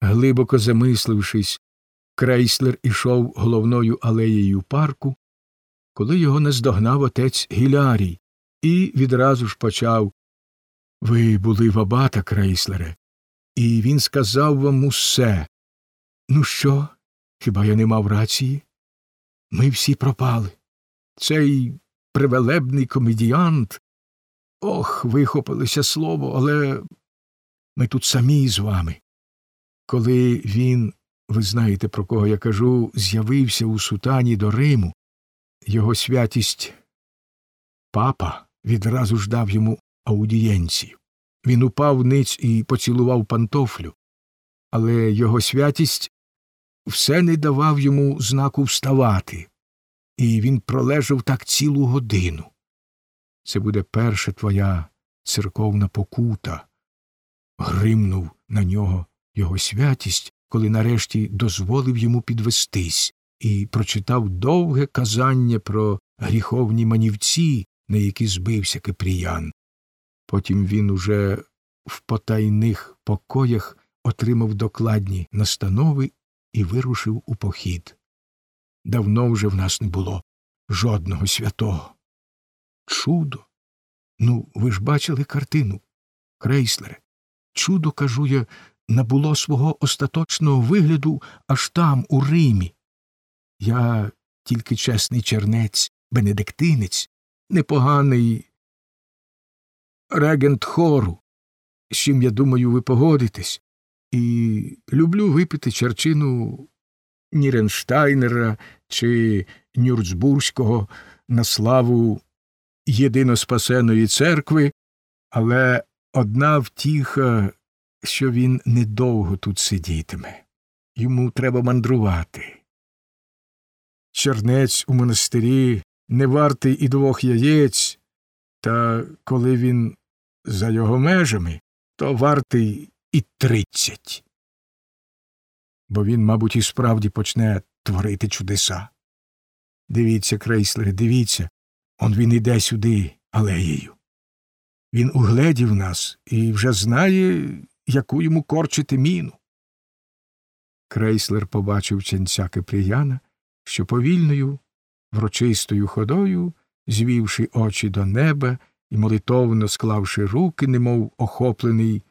Глибоко замислившись, крейслер ішов головною алеєю парку, коли його наздогнав отець Гілярій, і відразу ж почав Ви були в абата, крейслере, і він сказав вам усе. Ну що, хіба я не мав рації? Ми всі пропали. Цей привелебний комедіант. Ох, вихопилося слово, але ми тут самі з вами. Коли він, ви знаєте, про кого я кажу, з'явився у сутані до Риму, його святість папа відразу ж дав йому аудієнцію. Він упав ниць і поцілував пантофлю, але його святість все не давав йому знаку вставати, і він пролежав так цілу годину. Це буде перша твоя церковна покута. Гримнув на нього його святість, коли нарешті дозволив йому підвестись, і прочитав довге казання про гріховні манівці, на які збився Кипріян. Потім він уже в потайних покоях отримав докладні настанови і вирушив у похід. Давно вже в нас не було жодного святого. Чудо. Ну, ви ж бачили картину, крейслере. Чудо, кажу я, набуло свого остаточного вигляду аж там, у Римі. Я тільки чесний чернець, бенедиктинець, непоганий регент хору, з чим, я думаю, ви погодитесь, і люблю випити черчину Ніренштайнера чи Нюрцбурзького на славу єдиноспасеної церкви, але одна втіха, що він недовго тут сидітиме. Йому треба мандрувати. Чернець у монастирі не вартий і двох яєць, та коли він за його межами, то вартий і тридцять. Бо він, мабуть, і справді почне творити чудеса. Дивіться, крейслери, дивіться, он він іде сюди алеєю. Він угледів нас і вже знає, яку йому корчити міну. Крейслер побачив ченця Кипріяна, що повільною, врочистою ходою, звівши очі до неба і молитовно склавши руки, немов охоплений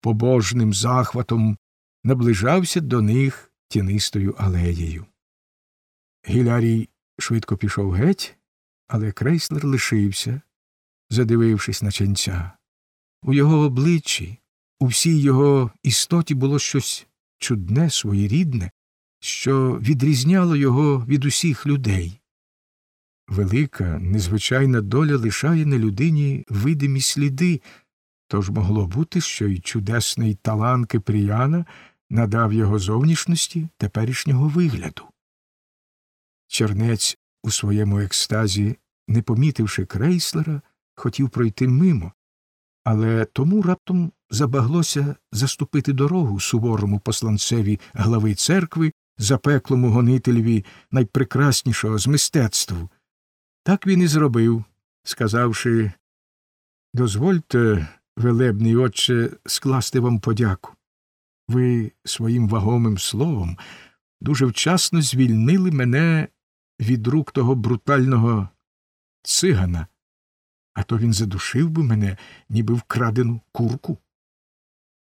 побожним захватом, наближався до них тінистою алеєю. Гілярій швидко пішов геть, але крейслер лишився, задивившись на ченця. У його обличчі, у всій його істоті було щось чудне, своєрідне, що відрізняло його від усіх людей. Велика, незвичайна доля лишає на людині видимі сліди, тож могло бути, що й чудесний талант Кипріяна надав його зовнішності теперішнього вигляду. Чернець у своєму екстазі, не помітивши крейслера, хотів пройти мимо, але тому раптом забаглося заступити дорогу суворому посланцеві глави церкви, запеклому гонителеві найпрекраснішого з мистецтв. Так він і зробив, сказавши Дозвольте, велебний отче, скласти вам подяку. Ви своїм вагомим словом дуже вчасно звільнили мене від рук того брутального цигана, а то він задушив би мене, ніби вкрадену курку.